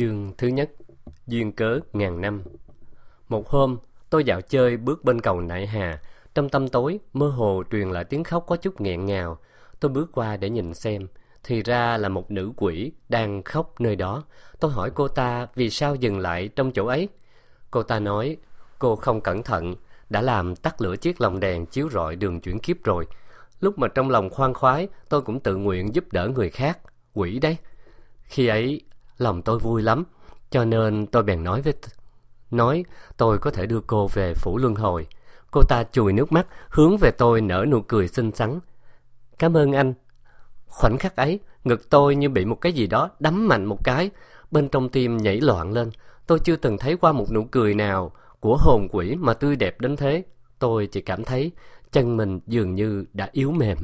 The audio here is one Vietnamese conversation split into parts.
Chương thứ nhất Duyên cớ ngàn năm Một hôm, tôi dạo chơi bước bên cầu Nại Hà. Trong tâm tối, mơ hồ truyền lại tiếng khóc có chút nghẹn ngào. Tôi bước qua để nhìn xem. Thì ra là một nữ quỷ đang khóc nơi đó. Tôi hỏi cô ta vì sao dừng lại trong chỗ ấy. Cô ta nói, cô không cẩn thận, đã làm tắt lửa chiếc lồng đèn chiếu rọi đường chuyển kiếp rồi. Lúc mà trong lòng khoan khoái, tôi cũng tự nguyện giúp đỡ người khác. Quỷ đấy. Khi ấy, lòng tôi vui lắm, cho nên tôi bèn nói với nói tôi có thể đưa cô về phủ luân hồi. Cô ta chùi nước mắt, hướng về tôi nở nụ cười xinh xắn. Cảm ơn anh. Khoảnh khắc ấy, ngực tôi như bị một cái gì đó đấm mạnh một cái, bên trong tim nhảy loạn lên. Tôi chưa từng thấy qua một nụ cười nào của hồn quỷ mà tươi đẹp đến thế. Tôi chỉ cảm thấy chân mình dường như đã yếu mềm.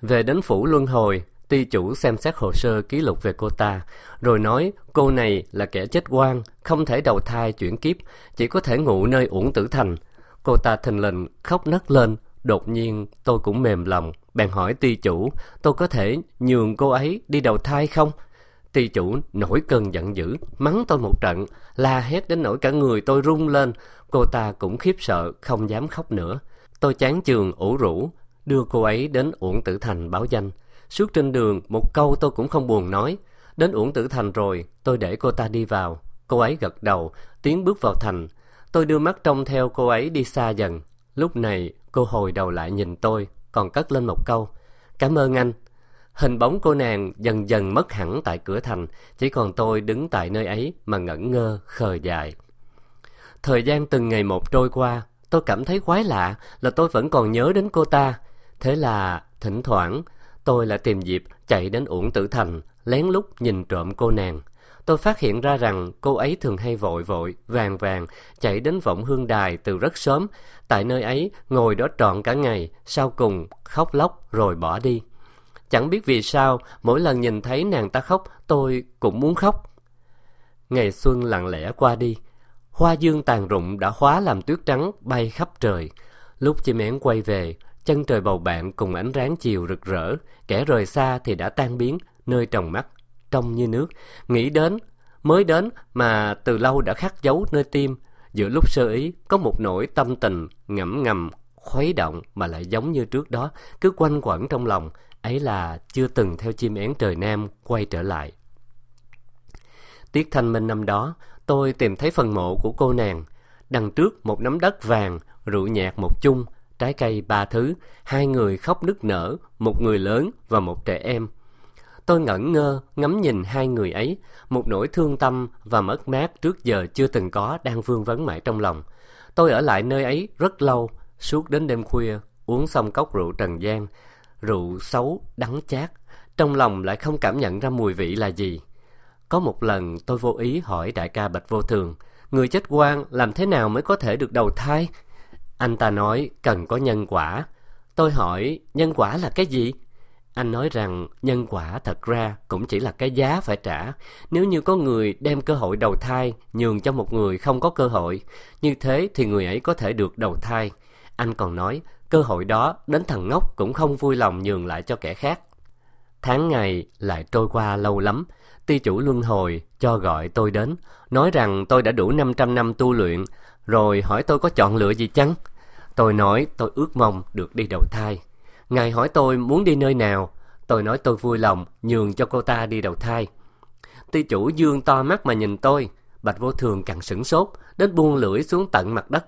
Về đến phủ luân hồi, Ty chủ xem xét hồ sơ ký lục về cô ta, rồi nói cô này là kẻ chết quan, không thể đầu thai chuyển kiếp, chỉ có thể ngủ nơi uổng tử thành. Cô ta thình lình khóc nấc lên, đột nhiên tôi cũng mềm lòng, bèn hỏi ty chủ, tôi có thể nhường cô ấy đi đầu thai không? Ty chủ nổi cơn giận dữ, mắng tôi một trận, la hét đến nỗi cả người tôi rung lên, cô ta cũng khiếp sợ, không dám khóc nữa. Tôi chán chường ủ rũ, đưa cô ấy đến uổng tử thành báo danh. Suốt trên đường, một câu tôi cũng không buồn nói. Đến Uổng Tử Thành rồi, tôi để cô ta đi vào. Cô ấy gật đầu, tiến bước vào thành. Tôi đưa mắt trông theo cô ấy đi xa dần. Lúc này, cô hồi đầu lại nhìn tôi, còn cất lên một câu. Cảm ơn anh. Hình bóng cô nàng dần dần mất hẳn tại cửa thành, chỉ còn tôi đứng tại nơi ấy mà ngẩn ngơ, khờ dại. Thời gian từng ngày một trôi qua, tôi cảm thấy quái lạ là tôi vẫn còn nhớ đến cô ta. Thế là, thỉnh thoảng, Tôi lại tìm dịp chạy đến uổng tử thành, lén lút nhìn trộm cô nàng. Tôi phát hiện ra rằng cô ấy thường hay vội vội, vàng vàng, chạy đến vọng hương đài từ rất sớm. Tại nơi ấy, ngồi đó trọn cả ngày, sau cùng khóc lóc rồi bỏ đi. Chẳng biết vì sao, mỗi lần nhìn thấy nàng ta khóc, tôi cũng muốn khóc. Ngày xuân lặng lẽ qua đi. Hoa dương tàn rụng đã hóa làm tuyết trắng bay khắp trời. Lúc chim én quay về, chân trời bầu bạn cùng ánh ráng chiều rực rỡ, kẻ rời xa thì đã tan biến, nơi trồng mắt, trong như nước, nghĩ đến, mới đến mà từ lâu đã khắc dấu nơi tim, giữa lúc sơ ý có một nỗi tâm tình ngẫm ngầm, khuấy động mà lại giống như trước đó, cứ quanh quẩn trong lòng, ấy là chưa từng theo chim én trời Nam quay trở lại. Tiết thanh minh năm đó, tôi tìm thấy phần mộ của cô nàng, đằng trước một nắm đất vàng, rượu nhạt một chung, trái cây ba thứ, hai người khóc nức nở, một người lớn và một trẻ em. Tôi ngẩn ngơ ngắm nhìn hai người ấy, một nỗi thương tâm và mất mát trước giờ chưa từng có đang vương vấn mãi trong lòng. Tôi ở lại nơi ấy rất lâu, suốt đến đêm khuya, uống xong cốc rượu trần gian, rượu xấu, đắng chát, trong lòng lại không cảm nhận ra mùi vị là gì. Có một lần tôi vô ý hỏi đại ca Bạch Vô Thường, người chết quan làm thế nào mới có thể được đầu thai? Anh ta nói cần có nhân quả. Tôi hỏi nhân quả là cái gì? Anh nói rằng nhân quả thật ra cũng chỉ là cái giá phải trả. Nếu như có người đem cơ hội đầu thai nhường cho một người không có cơ hội, như thế thì người ấy có thể được đầu thai. Anh còn nói cơ hội đó đến thằng ngốc cũng không vui lòng nhường lại cho kẻ khác. Tháng ngày lại trôi qua lâu lắm, ty chủ luân hồi cho gọi tôi đến, nói rằng tôi đã đủ 500 năm tu luyện, rồi hỏi tôi có chọn lựa gì chăng? Tôi nói tôi ước mong được đi đầu thai. Ngài hỏi tôi muốn đi nơi nào. Tôi nói tôi vui lòng nhường cho cô ta đi đầu thai. Ty chủ dương to mắt mà nhìn tôi. Bạch vô thường càng sửng sốt, đến buông lưỡi xuống tận mặt đất.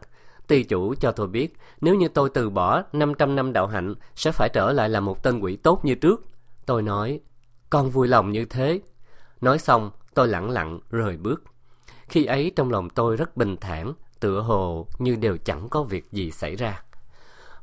Ty chủ cho tôi biết, nếu như tôi từ bỏ 500 năm đạo hạnh, sẽ phải trở lại là một tên quỷ tốt như trước. Tôi nói, con vui lòng như thế. Nói xong, tôi lặng lặng rời bước. Khi ấy trong lòng tôi rất bình thản, tựa hồ như đều chẳng có việc gì xảy ra.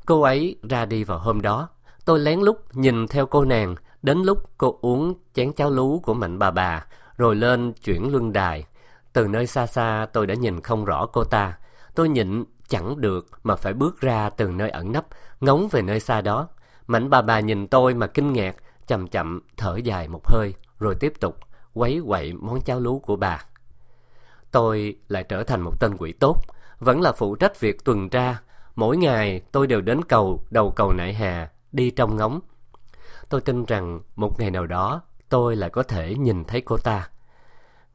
Cô ấy ra đi vào hôm đó, tôi lén lút nhìn theo cô nàng, đến lúc cô uống chén cháo lú của mạnh bà bà, rồi lên chuyển luân đài. Từ nơi xa xa tôi đã nhìn không rõ cô ta, tôi nhịn chẳng được mà phải bước ra từ nơi ẩn nấp, ngóng về nơi xa đó. Mạnh bà bà nhìn tôi mà kinh ngạc, chậm chậm thở dài một hơi, rồi tiếp tục quấy quậy món cháo lú của bà tôi lại trở thành một tên quỷ tốt, vẫn là phụ trách việc tuần tra. Mỗi ngày tôi đều đến cầu, đầu cầu nại hà, đi trong ngóng. Tôi tin rằng một ngày nào đó tôi lại có thể nhìn thấy cô ta.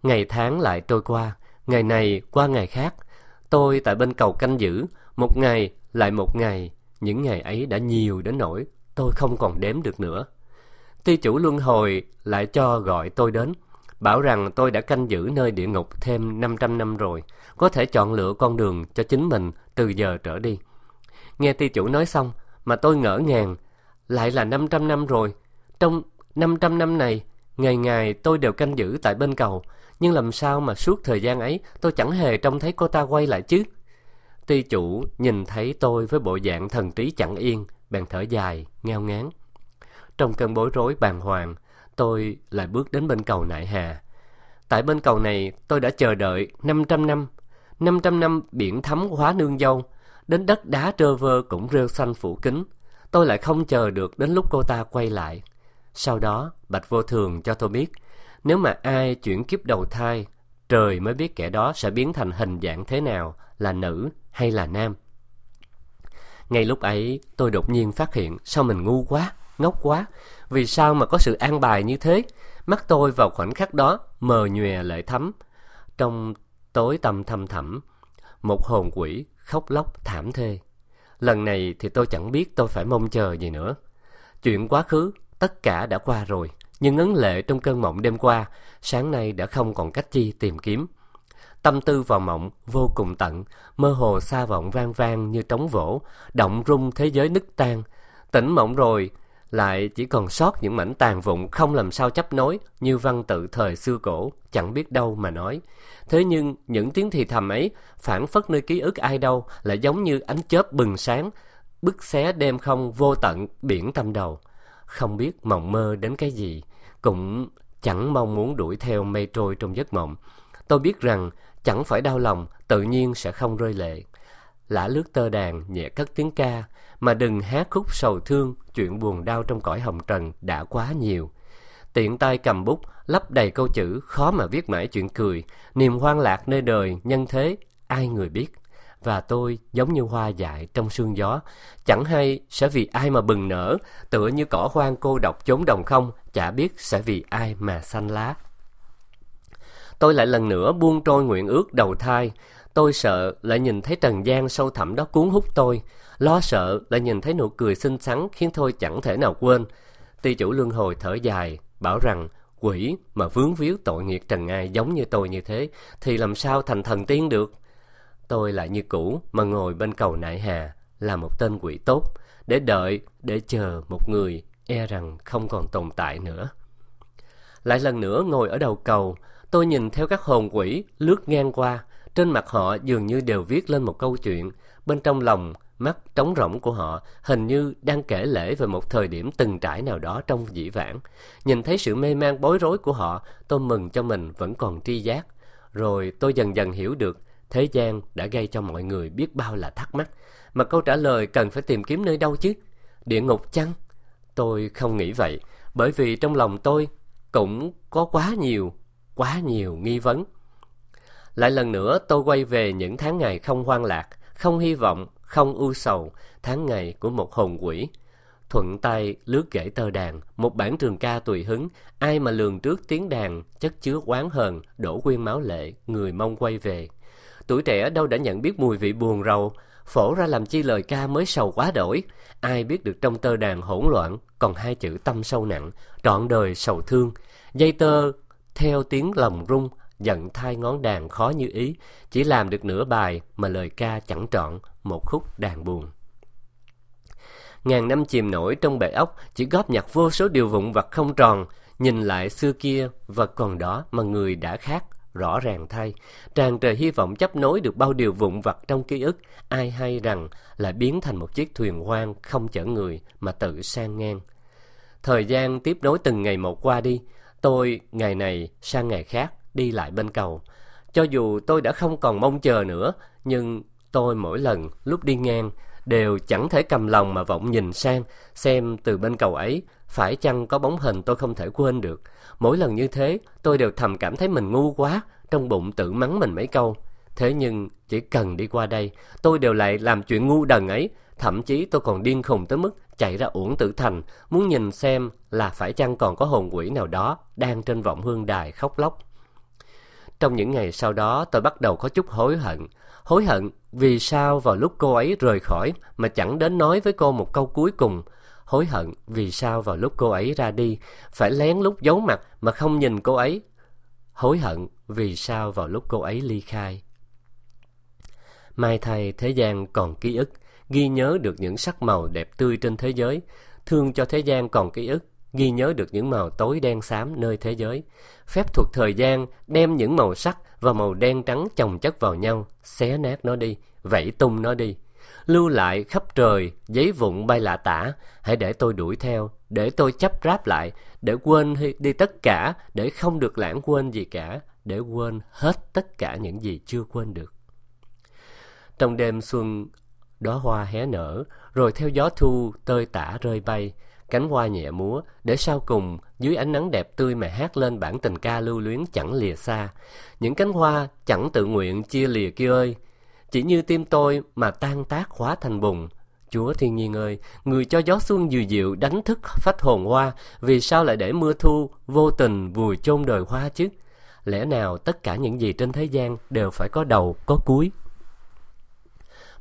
Ngày tháng lại trôi qua, ngày này qua ngày khác. Tôi tại bên cầu canh giữ, một ngày lại một ngày. Những ngày ấy đã nhiều đến nỗi tôi không còn đếm được nữa. Ti chủ luân hồi lại cho gọi tôi đến, bảo rằng tôi đã canh giữ nơi địa ngục thêm 500 năm rồi, có thể chọn lựa con đường cho chính mình từ giờ trở đi. Nghe ty chủ nói xong mà tôi ngỡ ngàng, lại là 500 năm rồi. Trong 500 năm này, ngày ngày tôi đều canh giữ tại bên cầu, nhưng làm sao mà suốt thời gian ấy tôi chẳng hề trông thấy cô ta quay lại chứ? Ty chủ nhìn thấy tôi với bộ dạng thần trí chẳng yên, bèn thở dài, ngao ngán. Trong cơn bối rối bàng hoàng, tôi lại bước đến bên cầu Nại Hà. Tại bên cầu này, tôi đã chờ đợi 500 năm. 500 năm biển thấm hóa nương dâu, đến đất đá trơ vơ cũng rêu xanh phủ kính. Tôi lại không chờ được đến lúc cô ta quay lại. Sau đó, Bạch Vô Thường cho tôi biết, nếu mà ai chuyển kiếp đầu thai, trời mới biết kẻ đó sẽ biến thành hình dạng thế nào, là nữ hay là nam. Ngay lúc ấy, tôi đột nhiên phát hiện sao mình ngu quá, ngốc quá. Vì sao mà có sự an bài như thế? Mắt tôi vào khoảnh khắc đó mờ nhòe lệ thấm Trong tối tăm thăm thẳm, một hồn quỷ khóc lóc thảm thê. Lần này thì tôi chẳng biết tôi phải mong chờ gì nữa. Chuyện quá khứ, tất cả đã qua rồi. Nhưng ấn lệ trong cơn mộng đêm qua, sáng nay đã không còn cách chi tìm kiếm. Tâm tư vào mộng vô cùng tận, mơ hồ xa vọng vang vang như trống vỗ, động rung thế giới nứt tan. Tỉnh mộng rồi, lại chỉ còn sót những mảnh tàn vụn không làm sao chấp nối như văn tự thời xưa cổ, chẳng biết đâu mà nói. Thế nhưng những tiếng thì thầm ấy phản phất nơi ký ức ai đâu lại giống như ánh chớp bừng sáng, bức xé đêm không vô tận biển tâm đầu. Không biết mộng mơ đến cái gì, cũng chẳng mong muốn đuổi theo mây trôi trong giấc mộng. Tôi biết rằng chẳng phải đau lòng, tự nhiên sẽ không rơi lệ. Lã lướt tơ đàn, nhẹ cất tiếng ca, mà đừng hát khúc sầu thương, chuyện buồn đau trong cõi hồng trần đã quá nhiều. Tiện tay cầm bút, lấp đầy câu chữ, khó mà viết mãi chuyện cười, niềm hoang lạc nơi đời, nhân thế, ai người biết. Và tôi giống như hoa dại trong sương gió, chẳng hay sẽ vì ai mà bừng nở, tựa như cỏ hoang cô độc chốn đồng không, chả biết sẽ vì ai mà xanh lá. Tôi lại lần nữa buông trôi nguyện ước đầu thai, tôi sợ lại nhìn thấy trần gian sâu thẳm đó cuốn hút tôi, lo sợ lại nhìn thấy nụ cười xinh xắn khiến tôi chẳng thể nào quên. Ty chủ luân hồi thở dài, bảo rằng quỷ mà vướng víu tội nghiệp trần ai giống như tôi như thế thì làm sao thành thần tiên được. Tôi lại như cũ mà ngồi bên cầu nại hà là một tên quỷ tốt để đợi, để chờ một người e rằng không còn tồn tại nữa. Lại lần nữa ngồi ở đầu cầu, tôi nhìn theo các hồn quỷ lướt ngang qua, trên mặt họ dường như đều viết lên một câu chuyện, bên trong lòng mắt trống rỗng của họ hình như đang kể lể về một thời điểm từng trải nào đó trong dĩ vãng. Nhìn thấy sự mê man bối rối của họ, tôi mừng cho mình vẫn còn tri giác. Rồi tôi dần dần hiểu được thế gian đã gây cho mọi người biết bao là thắc mắc. Mà câu trả lời cần phải tìm kiếm nơi đâu chứ? Địa ngục chăng? Tôi không nghĩ vậy, bởi vì trong lòng tôi cũng có quá nhiều, quá nhiều nghi vấn. Lại lần nữa tôi quay về những tháng ngày không hoang lạc, không hy vọng, không ưu sầu, tháng ngày của một hồn quỷ. Thuận tay lướt gãy tơ đàn, một bản trường ca tùy hứng, ai mà lường trước tiếng đàn, chất chứa oán hờn, đổ quyên máu lệ, người mong quay về. Tuổi trẻ đâu đã nhận biết mùi vị buồn rầu, phổ ra làm chi lời ca mới sầu quá đổi. Ai biết được trong tơ đàn hỗn loạn, còn hai chữ tâm sâu nặng, trọn đời sầu thương. Dây tơ theo tiếng lòng rung, giận thai ngón đàn khó như ý, chỉ làm được nửa bài mà lời ca chẳng trọn, một khúc đàn buồn. Ngàn năm chìm nổi trong bể ốc, chỉ góp nhặt vô số điều vụn vặt không tròn, nhìn lại xưa kia vật còn đó mà người đã khác, rõ ràng thay. Tràn trời hy vọng chấp nối được bao điều vụn vặt trong ký ức, ai hay rằng lại biến thành một chiếc thuyền hoang không chở người mà tự sang ngang. Thời gian tiếp nối từng ngày một qua đi, tôi ngày này sang ngày khác đi lại bên cầu. Cho dù tôi đã không còn mong chờ nữa, nhưng tôi mỗi lần lúc đi ngang đều chẳng thể cầm lòng mà vọng nhìn sang xem từ bên cầu ấy phải chăng có bóng hình tôi không thể quên được. Mỗi lần như thế, tôi đều thầm cảm thấy mình ngu quá, trong bụng tự mắng mình mấy câu. Thế nhưng chỉ cần đi qua đây, tôi đều lại làm chuyện ngu đần ấy, thậm chí tôi còn điên khùng tới mức chạy ra uổng tử thành, muốn nhìn xem là phải chăng còn có hồn quỷ nào đó đang trên vọng hương đài khóc lóc. Trong những ngày sau đó tôi bắt đầu có chút hối hận. Hối hận vì sao vào lúc cô ấy rời khỏi mà chẳng đến nói với cô một câu cuối cùng. Hối hận vì sao vào lúc cô ấy ra đi phải lén lút giấu mặt mà không nhìn cô ấy. Hối hận vì sao vào lúc cô ấy ly khai. Mai thay thế gian còn ký ức, ghi nhớ được những sắc màu đẹp tươi trên thế giới. Thương cho thế gian còn ký ức, ghi nhớ được những màu tối đen xám nơi thế giới. Phép thuật thời gian đem những màu sắc và màu đen trắng chồng chất vào nhau, xé nát nó đi, vẫy tung nó đi. Lưu lại khắp trời, giấy vụn bay lạ tả, hãy để tôi đuổi theo, để tôi chấp ráp lại, để quên đi tất cả, để không được lãng quên gì cả, để quên hết tất cả những gì chưa quên được. Trong đêm xuân, đóa hoa hé nở, rồi theo gió thu tơi tả rơi bay, cánh hoa nhẹ múa, để sau cùng dưới ánh nắng đẹp tươi mà hát lên bản tình ca lưu luyến chẳng lìa xa. Những cánh hoa chẳng tự nguyện chia lìa kia ơi, chỉ như tim tôi mà tan tác hóa thành bùng Chúa thiên nhiên ơi, người cho gió xuân dịu dịu đánh thức phách hồn hoa, vì sao lại để mưa thu vô tình vùi chôn đời hoa chứ? Lẽ nào tất cả những gì trên thế gian đều phải có đầu, có cuối?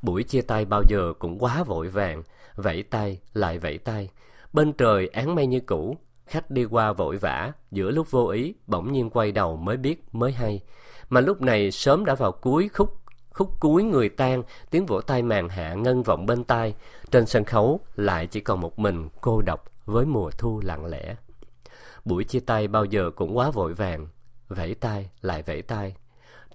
Buổi chia tay bao giờ cũng quá vội vàng, vẫy tay lại vẫy tay. Bên trời án mây như cũ, khách đi qua vội vã, giữa lúc vô ý bỗng nhiên quay đầu mới biết mới hay. Mà lúc này sớm đã vào cuối khúc khúc cuối người tan, tiếng vỗ tay màn hạ ngân vọng bên tai. Trên sân khấu lại chỉ còn một mình cô độc với mùa thu lặng lẽ. Buổi chia tay bao giờ cũng quá vội vàng, vẫy tay lại vẫy tay.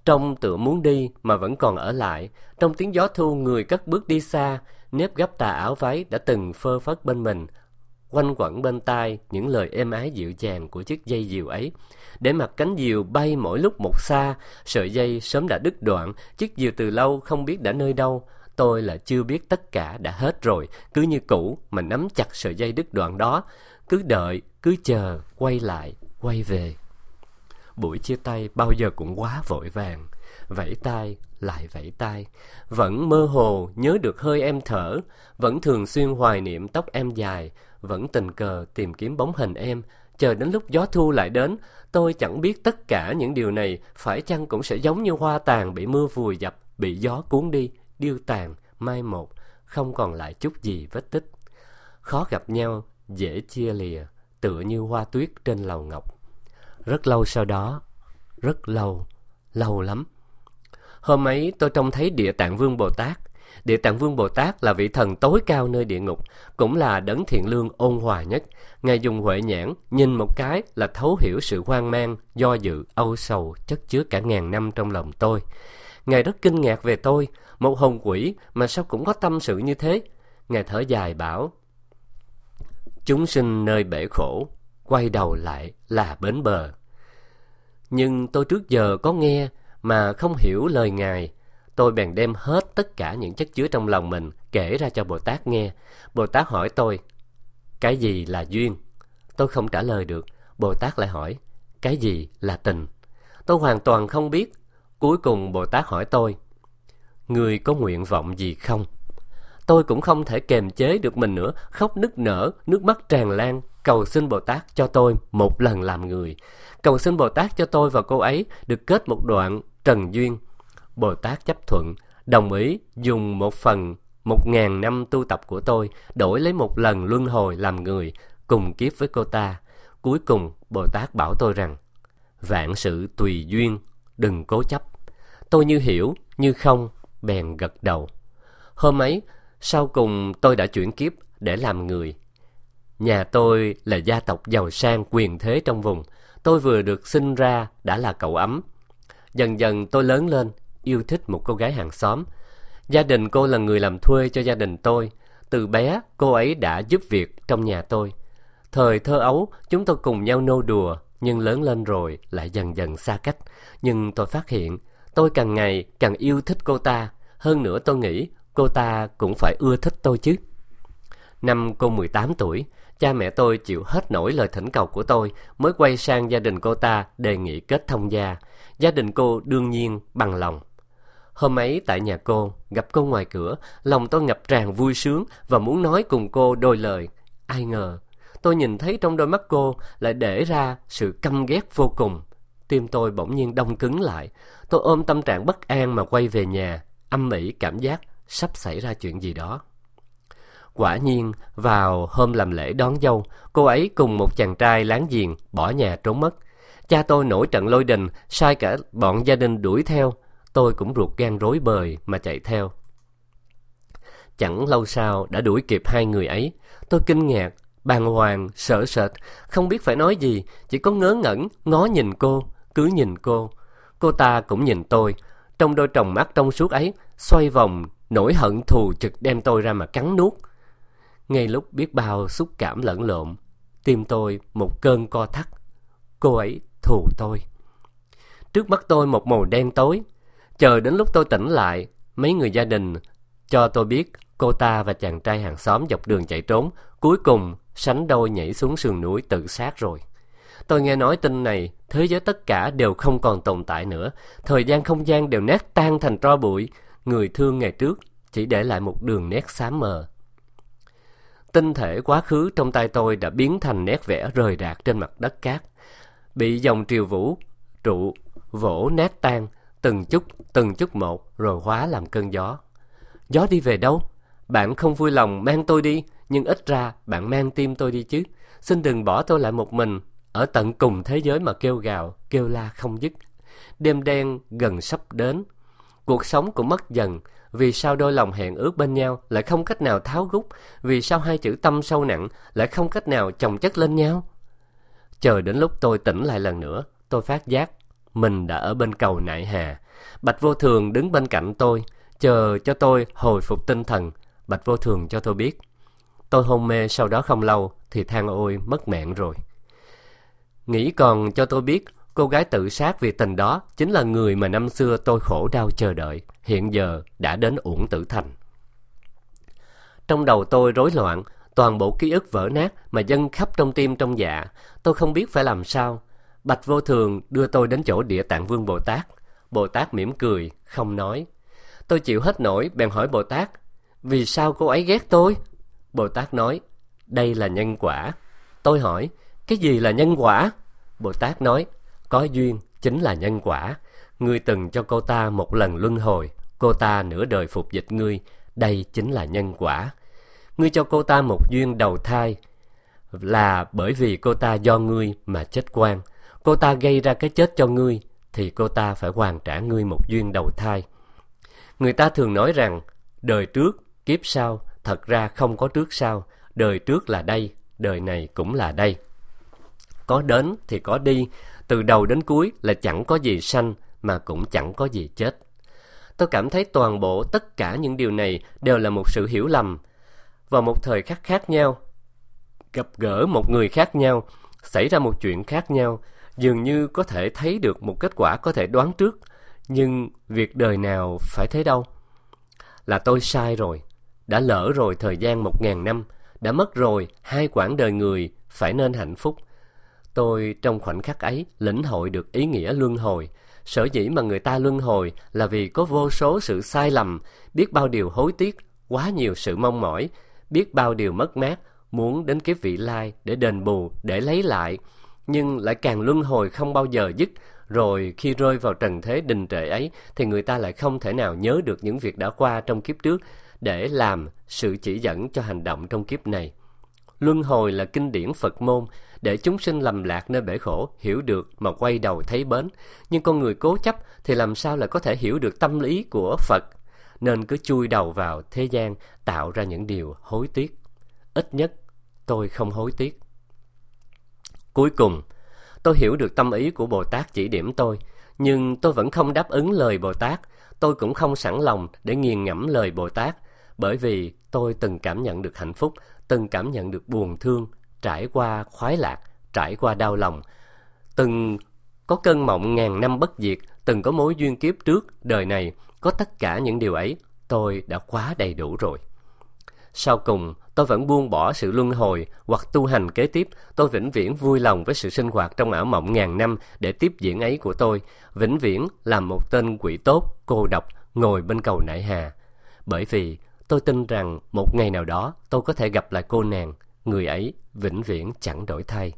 Trong tựa muốn đi mà vẫn còn ở lại, trong tiếng gió thu người cất bước đi xa, nếp gấp tà áo váy đã từng phơ phất bên mình, quanh quẩn bên tai những lời êm ái dịu dàng của chiếc dây diều ấy. Để mặt cánh diều bay mỗi lúc một xa, sợi dây sớm đã đứt đoạn, chiếc diều từ lâu không biết đã nơi đâu. Tôi là chưa biết tất cả đã hết rồi, cứ như cũ mà nắm chặt sợi dây đứt đoạn đó, cứ đợi, cứ chờ, quay lại, quay về. Buổi chia tay bao giờ cũng quá vội vàng, vẫy tay lại vẫy tay, vẫn mơ hồ nhớ được hơi em thở, vẫn thường xuyên hoài niệm tóc em dài, vẫn tình cờ tìm kiếm bóng hình em, chờ đến lúc gió thu lại đến, tôi chẳng biết tất cả những điều này phải chăng cũng sẽ giống như hoa tàn bị mưa vùi dập, bị gió cuốn đi, điêu tàn, mai một, không còn lại chút gì vết tích. Khó gặp nhau, dễ chia lìa, tựa như hoa tuyết trên lầu ngọc. Rất lâu sau đó, rất lâu, lâu lắm. Hôm ấy tôi trông thấy địa tạng vương Bồ Tát. Địa tạng vương Bồ Tát là vị thần tối cao nơi địa ngục, cũng là đấng thiện lương ôn hòa nhất. Ngài dùng huệ nhãn, nhìn một cái là thấu hiểu sự hoang mang, do dự, âu sầu, chất chứa cả ngàn năm trong lòng tôi. Ngài rất kinh ngạc về tôi, một hồn quỷ mà sao cũng có tâm sự như thế. Ngài thở dài bảo, Chúng sinh nơi bể khổ, quay đầu lại là bến bờ. Nhưng tôi trước giờ có nghe mà không hiểu lời Ngài. Tôi bèn đem hết tất cả những chất chứa trong lòng mình kể ra cho Bồ Tát nghe. Bồ Tát hỏi tôi, cái gì là duyên? Tôi không trả lời được. Bồ Tát lại hỏi, cái gì là tình? Tôi hoàn toàn không biết. Cuối cùng Bồ Tát hỏi tôi, người có nguyện vọng gì không? Tôi cũng không thể kềm chế được mình nữa, khóc nức nở, nước mắt tràn lan, cầu xin Bồ Tát cho tôi một lần làm người. Cầu xin Bồ Tát cho tôi và cô ấy được kết một đoạn trần duyên. Bồ Tát chấp thuận, đồng ý dùng một phần một ngàn năm tu tập của tôi đổi lấy một lần luân hồi làm người cùng kiếp với cô ta. Cuối cùng Bồ Tát bảo tôi rằng vạn sự tùy duyên, đừng cố chấp. Tôi như hiểu, như không, bèn gật đầu. Hôm ấy, sau cùng tôi đã chuyển kiếp để làm người. Nhà tôi là gia tộc giàu sang quyền thế trong vùng. Tôi vừa được sinh ra đã là cậu ấm. Dần dần tôi lớn lên, yêu thích một cô gái hàng xóm. Gia đình cô là người làm thuê cho gia đình tôi. Từ bé, cô ấy đã giúp việc trong nhà tôi. Thời thơ ấu, chúng tôi cùng nhau nô đùa, nhưng lớn lên rồi lại dần dần xa cách. Nhưng tôi phát hiện, tôi càng ngày càng yêu thích cô ta. Hơn nữa tôi nghĩ cô ta cũng phải ưa thích tôi chứ. Năm cô 18 tuổi, cha mẹ tôi chịu hết nổi lời thỉnh cầu của tôi mới quay sang gia đình cô ta đề nghị kết thông gia. Gia đình cô đương nhiên bằng lòng. Hôm ấy tại nhà cô, gặp cô ngoài cửa, lòng tôi ngập tràn vui sướng và muốn nói cùng cô đôi lời. Ai ngờ, tôi nhìn thấy trong đôi mắt cô lại để ra sự căm ghét vô cùng. tim tôi bỗng nhiên đông cứng lại. Tôi ôm tâm trạng bất an mà quay về nhà, âm ỉ cảm giác sắp xảy ra chuyện gì đó. Quả nhiên, vào hôm làm lễ đón dâu, cô ấy cùng một chàng trai láng giềng bỏ nhà trốn mất. Cha tôi nổi trận lôi đình, sai cả bọn gia đình đuổi theo. Tôi cũng ruột gan rối bời mà chạy theo. Chẳng lâu sau đã đuổi kịp hai người ấy. Tôi kinh ngạc, bàng hoàng, sợ sệt, không biết phải nói gì, chỉ có ngớ ngẩn, ngó nhìn cô, cứ nhìn cô. Cô ta cũng nhìn tôi, trong đôi tròng mắt trong suốt ấy, xoay vòng, nỗi hận thù trực đem tôi ra mà cắn nuốt. Ngay lúc biết bao xúc cảm lẫn lộn, tim tôi một cơn co thắt. Cô ấy thù tôi. Trước mắt tôi một màu đen tối. Chờ đến lúc tôi tỉnh lại, mấy người gia đình cho tôi biết cô ta và chàng trai hàng xóm dọc đường chạy trốn, cuối cùng sánh đôi nhảy xuống sườn núi tự sát rồi. Tôi nghe nói tin này, thế giới tất cả đều không còn tồn tại nữa, thời gian không gian đều nát tan thành tro bụi, người thương ngày trước chỉ để lại một đường nét xám mờ. Tinh thể quá khứ trong tay tôi đã biến thành nét vẽ rời rạc trên mặt đất cát, bị dòng triều vũ trụ vỗ nát tan từng chút từng chút một rồi hóa làm cơn gió. Gió đi về đâu? Bạn không vui lòng mang tôi đi, nhưng ít ra bạn mang tim tôi đi chứ. Xin đừng bỏ tôi lại một mình, ở tận cùng thế giới mà kêu gào, kêu la không dứt. Đêm đen gần sắp đến. Cuộc sống cũng mất dần. Vì sao đôi lòng hẹn ước bên nhau lại không cách nào tháo rút? Vì sao hai chữ tâm sâu nặng lại không cách nào chồng chất lên nhau? Chờ đến lúc tôi tỉnh lại lần nữa, tôi phát giác mình đã ở bên cầu nại hà. Bạch vô thường đứng bên cạnh tôi, chờ cho tôi hồi phục tinh thần. Bạch vô thường cho tôi biết. Tôi hôn mê sau đó không lâu thì than ôi mất mạng rồi. Nghĩ còn cho tôi biết cô gái tự sát vì tình đó chính là người mà năm xưa tôi khổ đau chờ đợi, hiện giờ đã đến uổng tử thành. Trong đầu tôi rối loạn, toàn bộ ký ức vỡ nát mà dâng khắp trong tim trong dạ. Tôi không biết phải làm sao. Bạch vô thường đưa tôi đến chỗ địa tạng vương Bồ Tát. Bồ Tát mỉm cười, không nói. Tôi chịu hết nổi, bèn hỏi Bồ Tát, vì sao cô ấy ghét tôi? Bồ Tát nói, đây là nhân quả. Tôi hỏi, cái gì là nhân quả? Bồ Tát nói, có duyên chính là nhân quả. Ngươi từng cho cô ta một lần luân hồi, cô ta nửa đời phục dịch ngươi, đây chính là nhân quả. Ngươi cho cô ta một duyên đầu thai là bởi vì cô ta do ngươi mà chết quan. Cô ta gây ra cái chết cho ngươi thì cô ta phải hoàn trả ngươi một duyên đầu thai. Người ta thường nói rằng đời trước, kiếp sau, thật ra không có trước sau, đời trước là đây, đời này cũng là đây. Có đến thì có đi, từ đầu đến cuối là chẳng có gì sanh mà cũng chẳng có gì chết. Tôi cảm thấy toàn bộ tất cả những điều này đều là một sự hiểu lầm. Vào một thời khắc khác nhau, gặp gỡ một người khác nhau, xảy ra một chuyện khác nhau, dường như có thể thấy được một kết quả có thể đoán trước, nhưng việc đời nào phải thế đâu. Là tôi sai rồi, đã lỡ rồi thời gian một ngàn năm, đã mất rồi hai quãng đời người phải nên hạnh phúc. Tôi trong khoảnh khắc ấy lĩnh hội được ý nghĩa luân hồi. Sở dĩ mà người ta luân hồi là vì có vô số sự sai lầm, biết bao điều hối tiếc, quá nhiều sự mong mỏi, biết bao điều mất mát, muốn đến kiếp vị lai để đền bù, để lấy lại. Nhưng lại càng luân hồi không bao giờ dứt, rồi khi rơi vào trần thế đình trệ ấy thì người ta lại không thể nào nhớ được những việc đã qua trong kiếp trước để làm sự chỉ dẫn cho hành động trong kiếp này. Luân hồi là kinh điển Phật môn để chúng sinh lầm lạc nơi bể khổ hiểu được mà quay đầu thấy bến. Nhưng con người cố chấp thì làm sao lại có thể hiểu được tâm lý của Phật nên cứ chui đầu vào thế gian tạo ra những điều hối tiếc. Ít nhất tôi không hối tiếc. Cuối cùng, tôi hiểu được tâm ý của Bồ Tát chỉ điểm tôi, nhưng tôi vẫn không đáp ứng lời Bồ Tát. Tôi cũng không sẵn lòng để nghiền ngẫm lời Bồ Tát, bởi vì tôi từng cảm nhận được hạnh phúc, từng cảm nhận được buồn thương, trải qua khoái lạc, trải qua đau lòng, từng có cơn mộng ngàn năm bất diệt, từng có mối duyên kiếp trước, đời này, có tất cả những điều ấy, tôi đã quá đầy đủ rồi. Sau cùng, tôi vẫn buông bỏ sự luân hồi hoặc tu hành kế tiếp, tôi vĩnh viễn vui lòng với sự sinh hoạt trong ảo mộng ngàn năm để tiếp diễn ấy của tôi, vĩnh viễn làm một tên quỷ tốt, cô độc, ngồi bên cầu nại hà. Bởi vì tôi tin rằng một ngày nào đó tôi có thể gặp lại cô nàng, người ấy vĩnh viễn chẳng đổi thay.